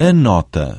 Anota.